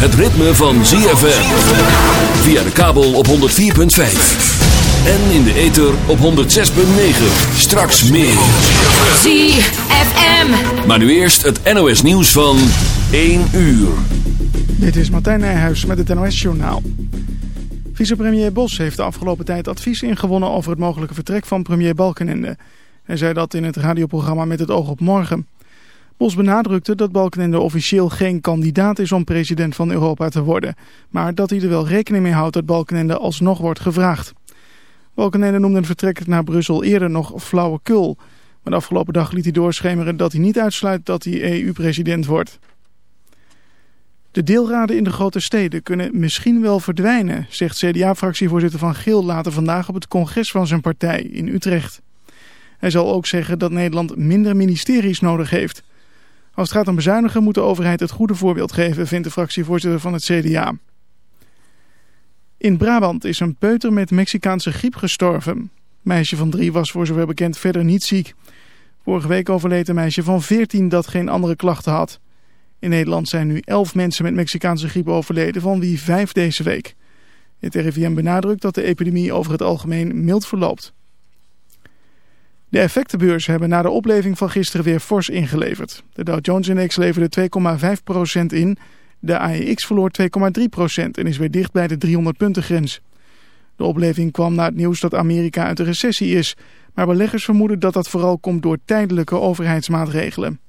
het ritme van ZFM. Via de kabel op 104.5. En in de ether op 106.9. Straks meer. ZFM. Maar nu eerst het NOS nieuws van 1 uur. Dit is Martijn Nijhuis met het NOS-journaal. Vicepremier Bos heeft de afgelopen tijd advies ingewonnen over het mogelijke vertrek van premier Balkenende. Hij zei dat in het radioprogramma Met het oog op morgen. Bos benadrukte dat Balkenende officieel geen kandidaat is om president van Europa te worden. Maar dat hij er wel rekening mee houdt dat Balkenende alsnog wordt gevraagd. Balkenende noemde een vertrek naar Brussel eerder nog flauwekul. Maar de afgelopen dag liet hij doorschemeren dat hij niet uitsluit dat hij EU-president wordt. De deelraden in de grote steden kunnen misschien wel verdwijnen, zegt CDA-fractievoorzitter Van Geel later vandaag op het congres van zijn partij in Utrecht. Hij zal ook zeggen dat Nederland minder ministeries nodig heeft. Als het gaat om bezuinigen moet de overheid het goede voorbeeld geven, vindt de fractievoorzitter van het CDA. In Brabant is een peuter met Mexicaanse griep gestorven. meisje van drie was voor zover bekend verder niet ziek. Vorige week overleed een meisje van 14 dat geen andere klachten had. In Nederland zijn nu 11 mensen met Mexicaanse griep overleden, van wie 5 deze week. Het RIVM benadrukt dat de epidemie over het algemeen mild verloopt. De effectenbeurzen hebben na de opleving van gisteren weer fors ingeleverd. De Dow Jones-index leverde 2,5% in, de AEX verloor 2,3% en is weer dicht bij de 300 punten grens. De opleving kwam na het nieuws dat Amerika uit de recessie is, maar beleggers vermoeden dat dat vooral komt door tijdelijke overheidsmaatregelen.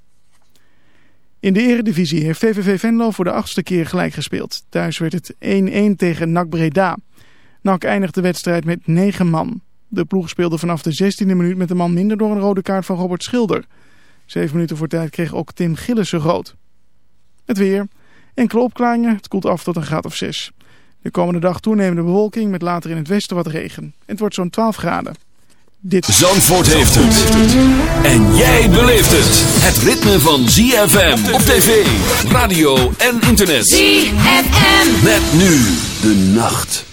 In de eredivisie heeft VVV Venlo voor de achtste keer gelijk gespeeld. Thuis werd het 1-1 tegen NAC Breda. NAC eindigt de wedstrijd met 9 man. De ploeg speelde vanaf de 16e minuut met een man minder door een rode kaart van Robert Schilder. Zeven minuten voor tijd kreeg ook Tim Gillissen rood. Het weer. Enkele opklaringen. Het koelt af tot een graad of 6. De komende dag toenemende bewolking met later in het westen wat regen. Het wordt zo'n 12 graden. Dit Zandvoort heeft het. En jij beleeft het. Het ritme van ZFM op tv, radio en internet. ZFM. Met nu de nacht.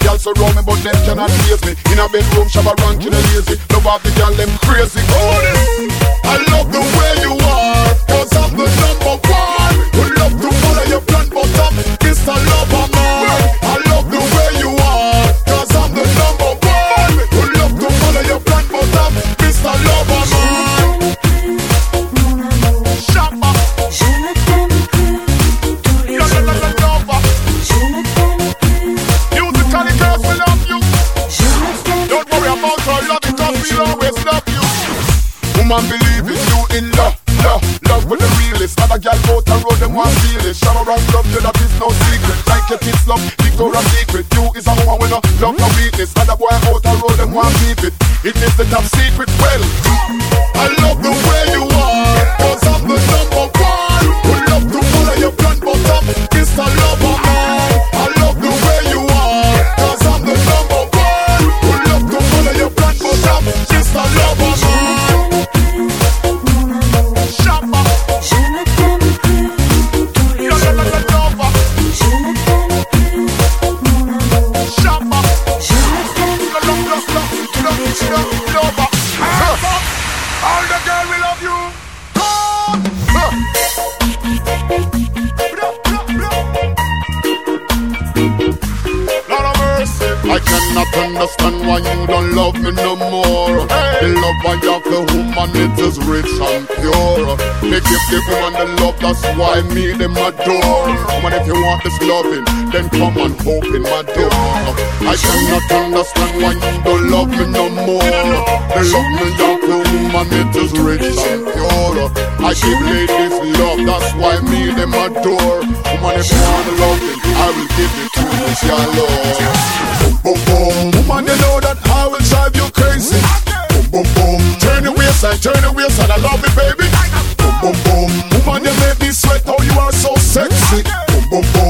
Girl surround me, but them cannot face me. In a bedroom, shabba ranking and lazy. Love off the girl, them crazy. I love the way you are, cause I'm the number one. Who love to follow your plan, but I'm Mr. Lover. man believe it, you in love, love, love with the realest. Other gal out and road them want feel it. Shower and love, you that is no secret. Like your kids love, Victoria's Secret. You is a woman with no love, no weakness. Other boy out and road them want keep it. It is the top secret. Well. That's why me them adore. Come on, if you want this loving, then come and open my door. I cannot understand why you don't love me no more. They love me young woman, it is rich and pure. I give ladies love, that's why me them adore. Come on, if you want the loving, I will give it to you, your love. Boom, boom, boom, woman, you know that I will drive you crazy. Boom, boom, boom, turn the wheels and turn the wheels and I love it, baby. Boom, boom, boom, woman, you boom, boom.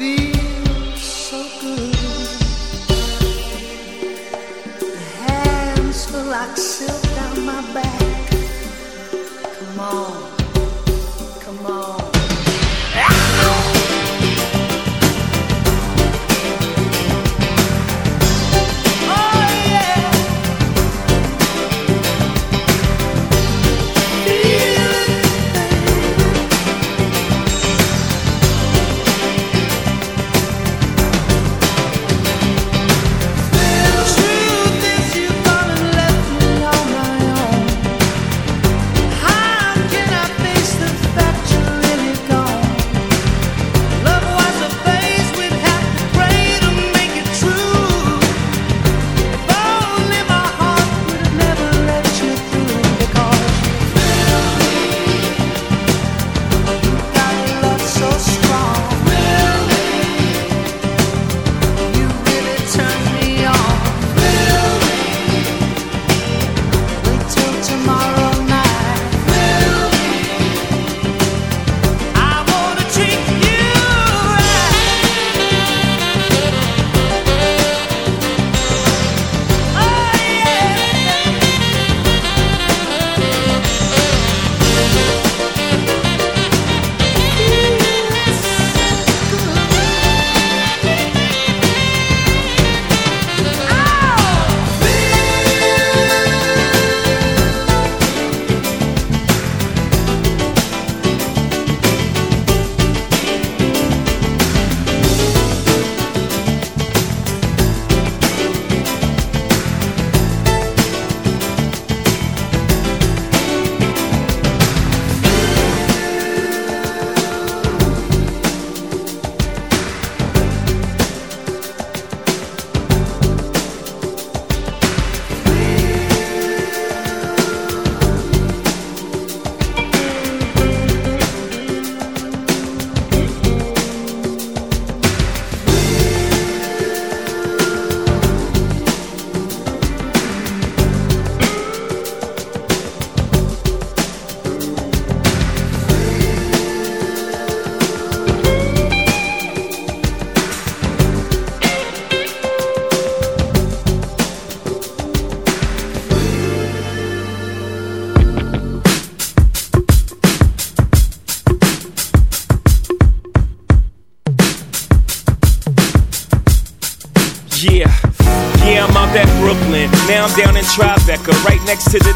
Can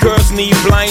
girls need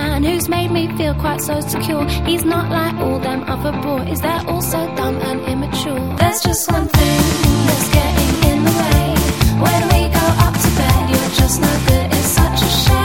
man who's made me feel quite so secure. He's not like all them other boys, they're all so dumb and immature. There's just one thing that's getting in the way. When we go up to bed, you're just no good, it's such a shame.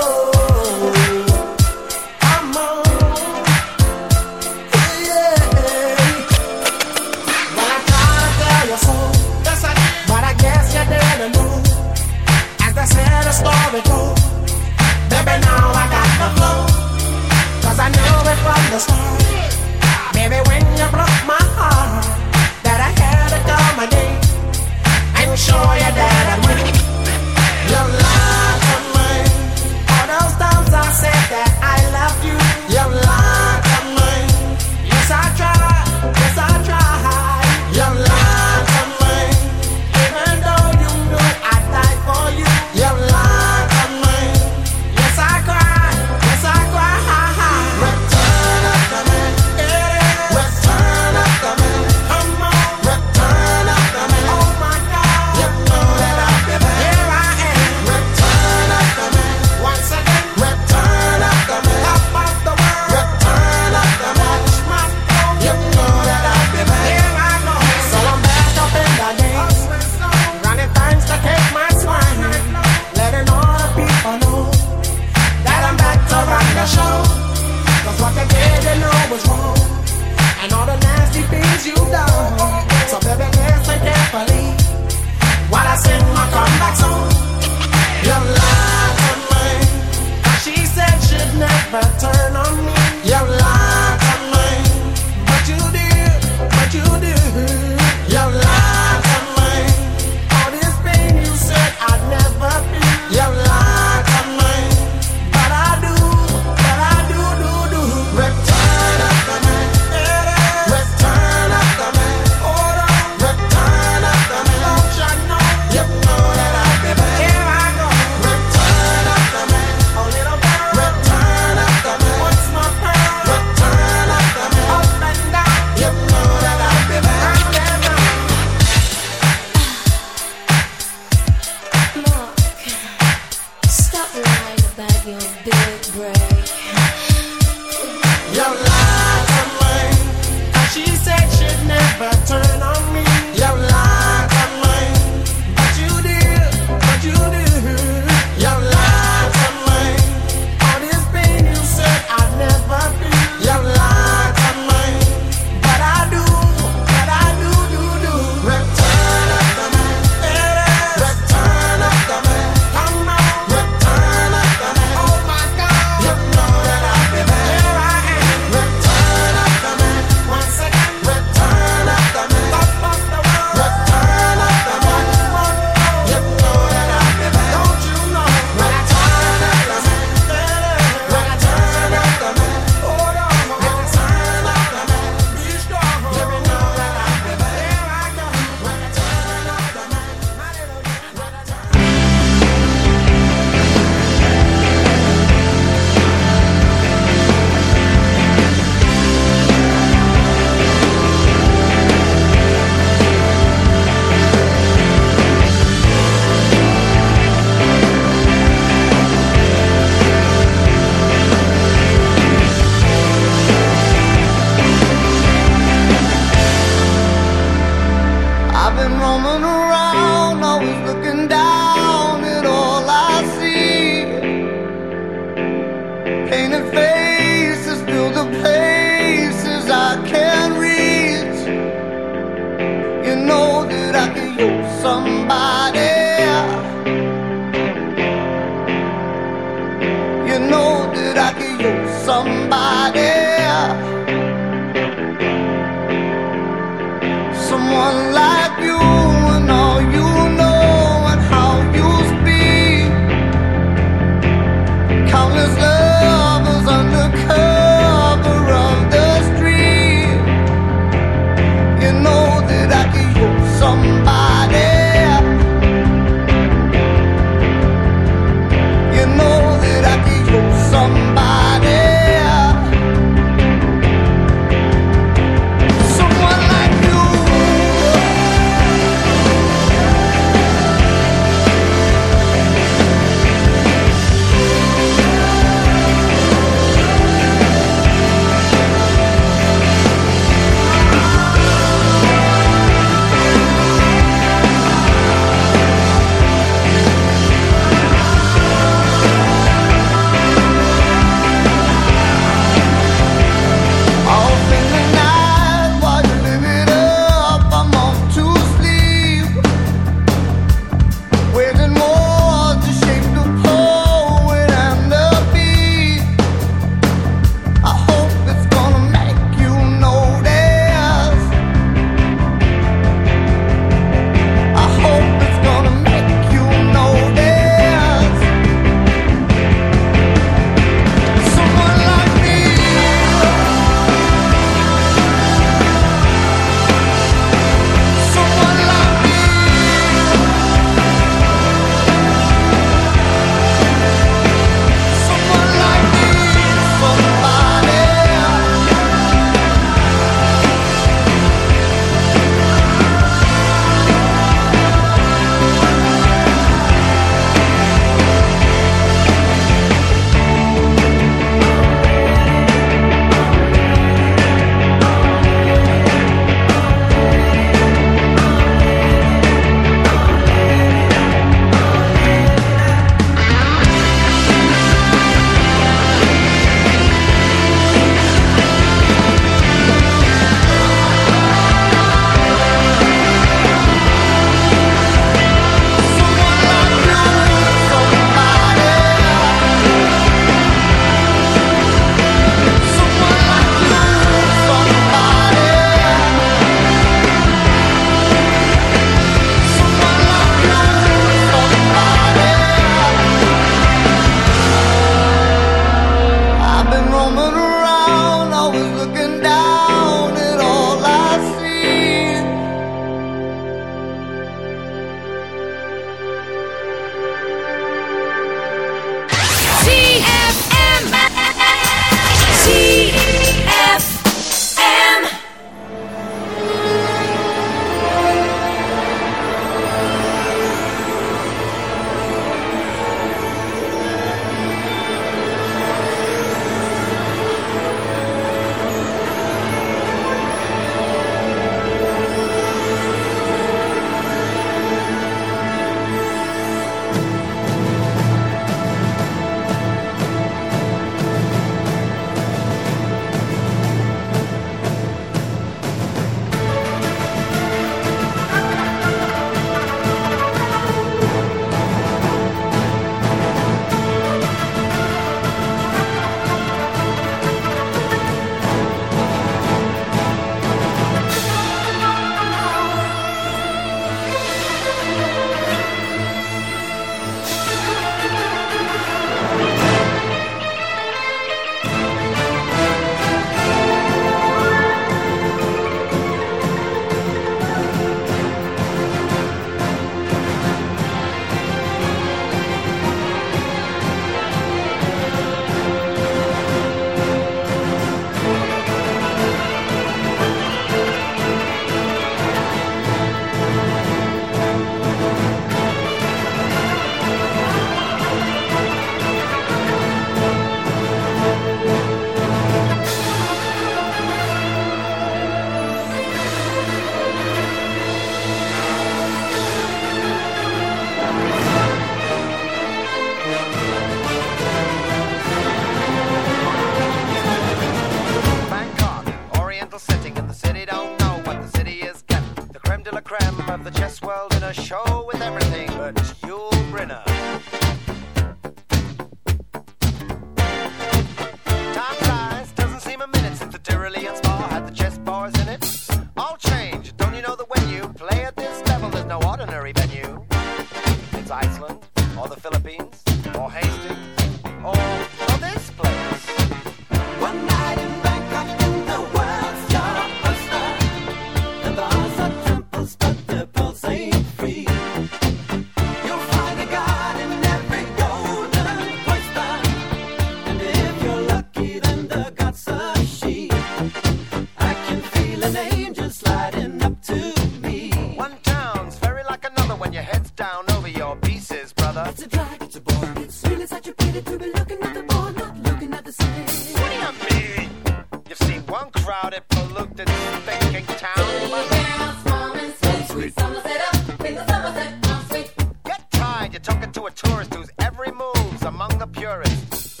i. Get tired, you're to a tourist whose every move's among the purists.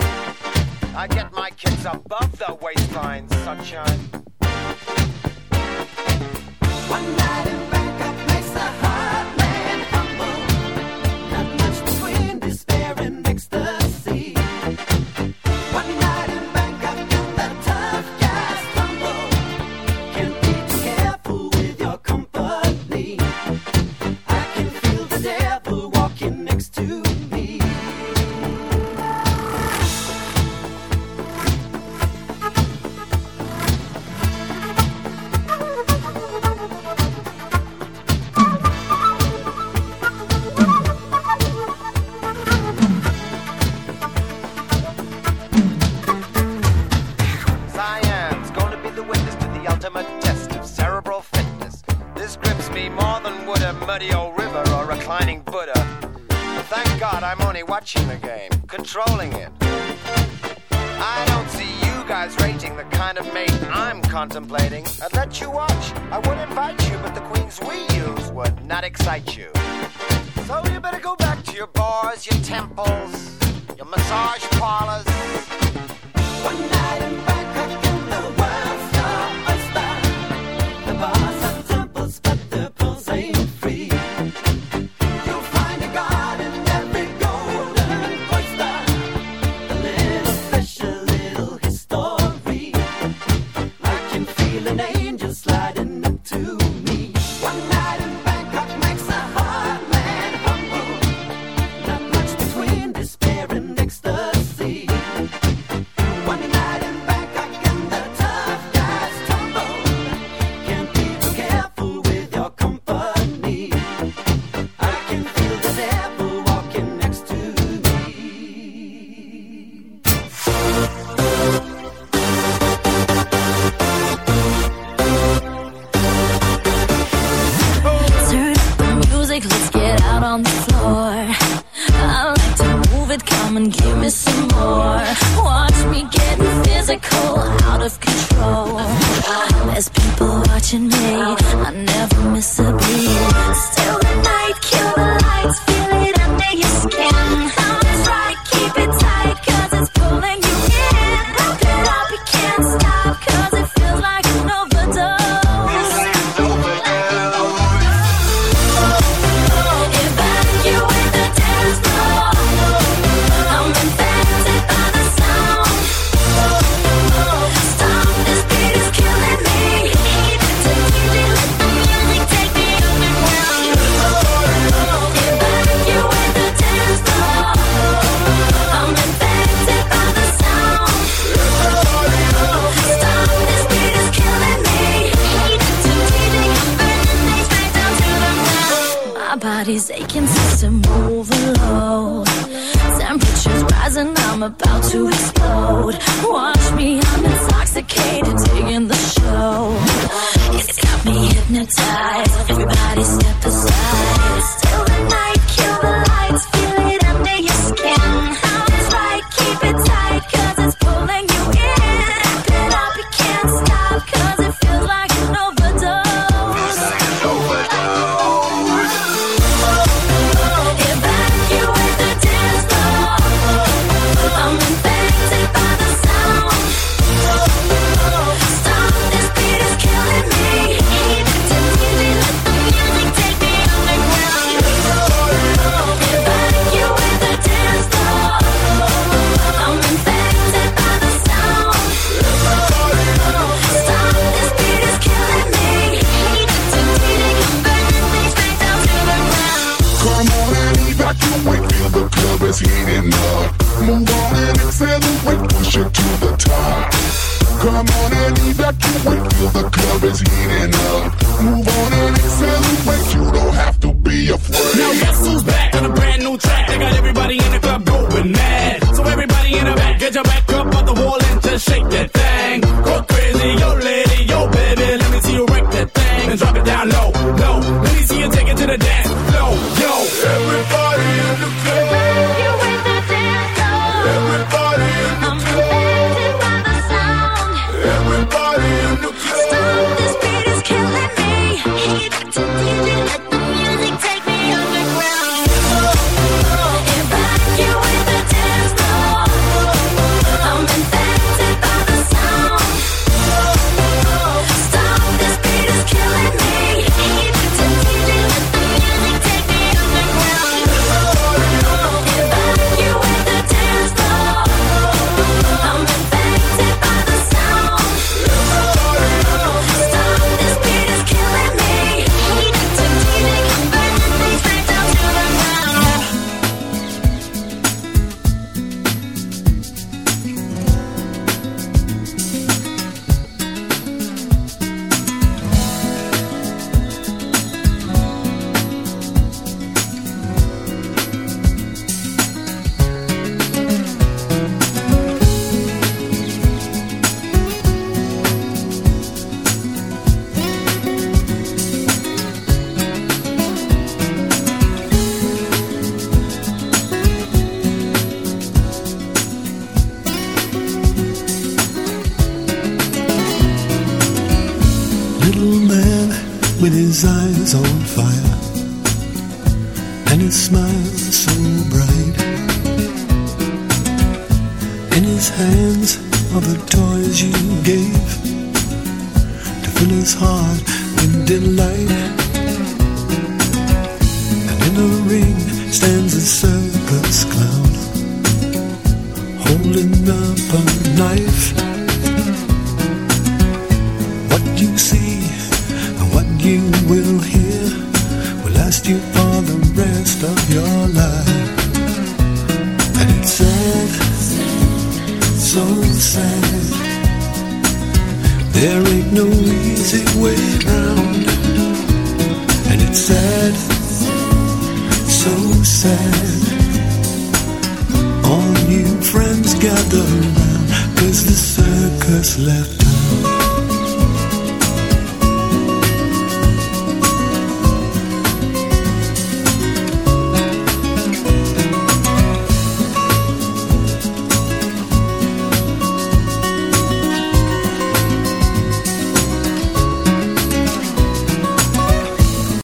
I get my kids above the waistline, sunshine. One night in